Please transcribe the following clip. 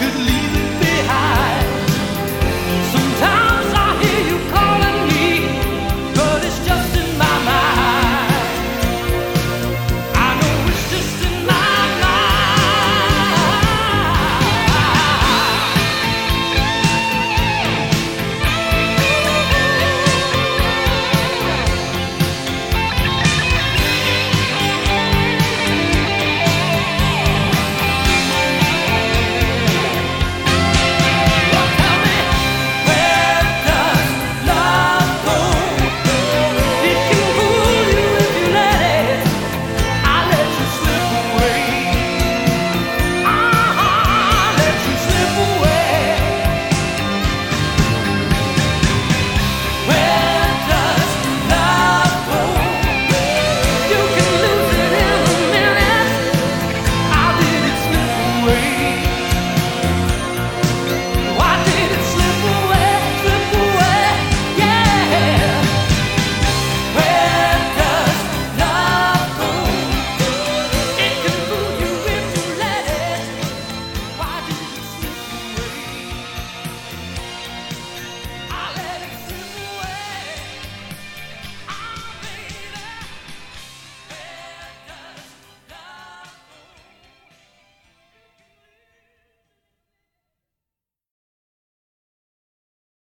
could leave it.